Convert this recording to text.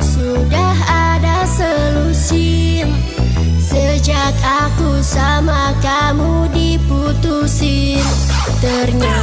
Sudah ada solusi. Sejak aku sama kamu diputusin Ternyata